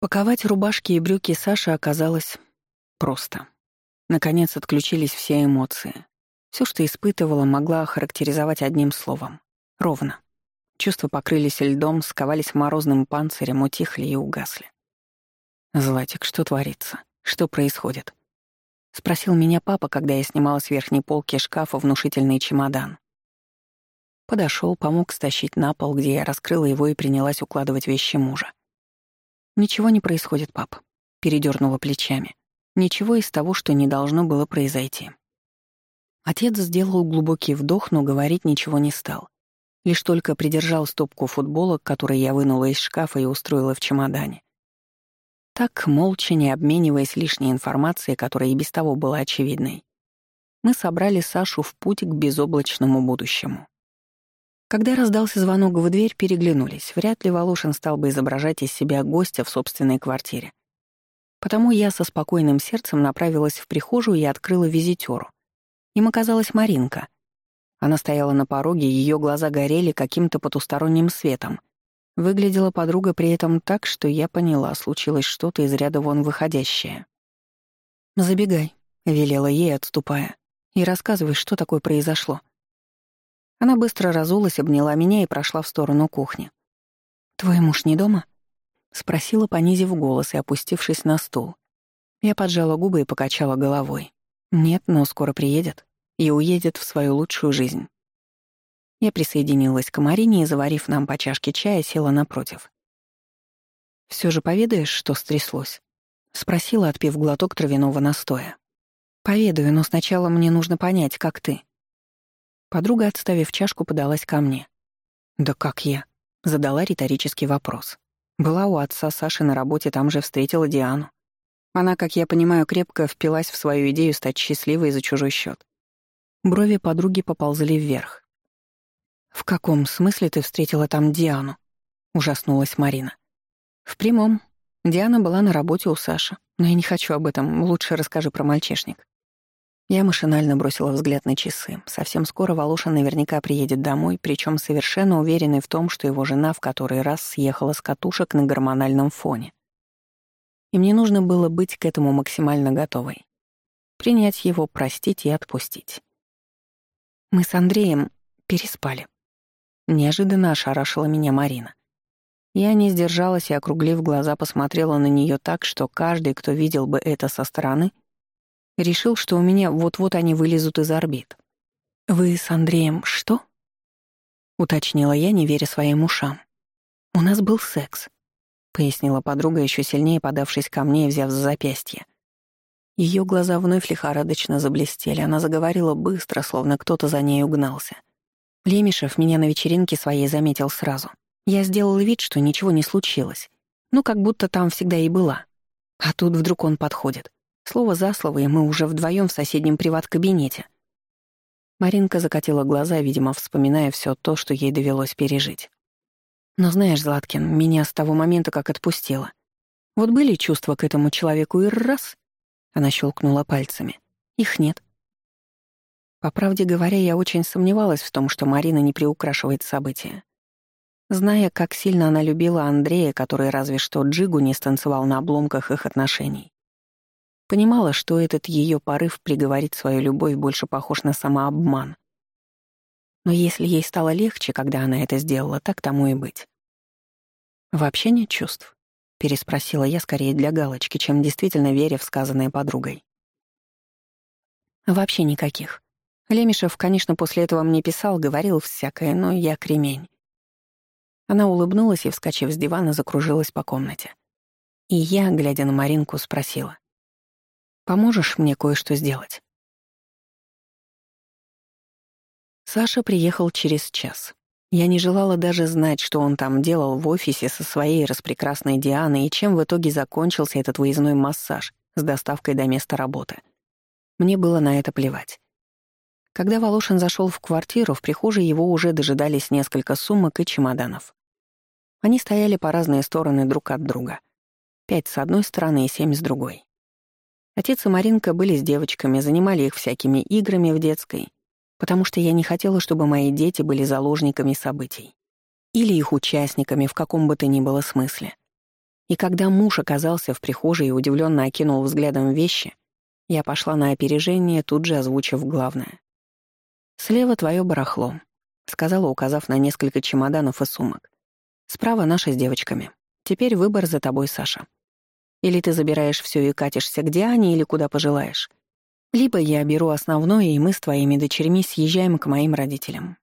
Паковать рубашки и брюки Саши оказалось просто. Наконец отключились все эмоции. Все, что испытывала, могла охарактеризовать одним словом. Ровно. Чувства покрылись льдом, сковались морозным панцирем, утихли и угасли. «Златик, что творится? Что происходит?» — спросил меня папа, когда я снимала с верхней полки шкафа внушительный чемодан. Подошел, помог стащить на пол, где я раскрыла его и принялась укладывать вещи мужа. «Ничего не происходит, пап», — передернула плечами. «Ничего из того, что не должно было произойти». Отец сделал глубокий вдох, но говорить ничего не стал. Лишь только придержал стопку футболок, которые я вынула из шкафа и устроила в чемодане. Так, молча, не обмениваясь лишней информацией, которая и без того была очевидной, мы собрали Сашу в путь к безоблачному будущему. Когда раздался звонок в дверь, переглянулись. Вряд ли Волошин стал бы изображать из себя гостя в собственной квартире. Потому я со спокойным сердцем направилась в прихожую и открыла визитеру. Им оказалась Маринка. Она стояла на пороге, ее глаза горели каким-то потусторонним светом. Выглядела подруга при этом так, что я поняла, случилось что-то из ряда вон выходящее. «Забегай», — велела ей, отступая, — «и рассказывай, что такое произошло». Она быстро разулась, обняла меня и прошла в сторону кухни. «Твой муж не дома?» — спросила, понизив голос и опустившись на стул. Я поджала губы и покачала головой. «Нет, но скоро приедет и уедет в свою лучшую жизнь». Я присоединилась к Марине и, заварив нам по чашке чая, села напротив. «Всё же поведаешь, что стряслось?» — спросила, отпив глоток травяного настоя. «Поведаю, но сначала мне нужно понять, как ты. Подруга, отставив чашку, подалась ко мне. «Да как я?» — задала риторический вопрос. Была у отца Саши на работе, там же встретила Диану. Она, как я понимаю, крепко впилась в свою идею стать счастливой за чужой счет. Брови подруги поползли вверх. «В каком смысле ты встретила там Диану?» — ужаснулась Марина. «В прямом. Диана была на работе у Саши, но я не хочу об этом, лучше расскажи про мальчишник». Я машинально бросила взгляд на часы. Совсем скоро Волошин наверняка приедет домой, причем совершенно уверенный в том, что его жена в который раз съехала с катушек на гормональном фоне. И мне нужно было быть к этому максимально готовой. Принять его, простить и отпустить. Мы с Андреем переспали. Неожиданно ошарашила меня Марина. Я не сдержалась и, округлив глаза, посмотрела на нее так, что каждый, кто видел бы это со стороны — Решил, что у меня вот-вот они вылезут из орбит. «Вы с Андреем что?» — уточнила я, не веря своим ушам. «У нас был секс», — пояснила подруга, еще сильнее подавшись ко мне и взяв за запястье. Ее глаза вновь лихорадочно заблестели, она заговорила быстро, словно кто-то за ней угнался. Лемешев меня на вечеринке своей заметил сразу. Я сделала вид, что ничего не случилось. Ну, как будто там всегда и была. А тут вдруг он подходит. Слово за слово, и мы уже вдвоем в соседнем приват-кабинете. Маринка закатила глаза, видимо, вспоминая все то, что ей довелось пережить. Но знаешь, Златкин, меня с того момента, как отпустила. Вот были чувства к этому человеку, и раз — она щелкнула пальцами. Их нет. По правде говоря, я очень сомневалась в том, что Марина не приукрашивает события. Зная, как сильно она любила Андрея, который разве что джигу не станцевал на обломках их отношений. Понимала, что этот ее порыв приговорить свою любовь больше похож на самообман. Но если ей стало легче, когда она это сделала, так тому и быть. «Вообще нет чувств?» — переспросила я скорее для галочки, чем действительно веря в сказанное подругой. «Вообще никаких. Лемешев, конечно, после этого мне писал, говорил всякое, но я кремень». Она улыбнулась и, вскочив с дивана, закружилась по комнате. И я, глядя на Маринку, спросила. Поможешь мне кое-что сделать?» Саша приехал через час. Я не желала даже знать, что он там делал в офисе со своей распрекрасной Дианой и чем в итоге закончился этот выездной массаж с доставкой до места работы. Мне было на это плевать. Когда Волошин зашел в квартиру, в прихожей его уже дожидались несколько сумок и чемоданов. Они стояли по разные стороны друг от друга. Пять с одной стороны и семь с другой. Отец и Маринка были с девочками, занимали их всякими играми в детской, потому что я не хотела, чтобы мои дети были заложниками событий. Или их участниками в каком бы то ни было смысле. И когда муж оказался в прихожей и удивленно окинул взглядом вещи, я пошла на опережение, тут же озвучив главное. «Слева твое барахло», — сказала, указав на несколько чемоданов и сумок. «Справа наша с девочками. Теперь выбор за тобой, Саша. Или ты забираешь все и катишься к Диане, или куда пожелаешь. Либо я беру основное, и мы с твоими дочерьми съезжаем к моим родителям.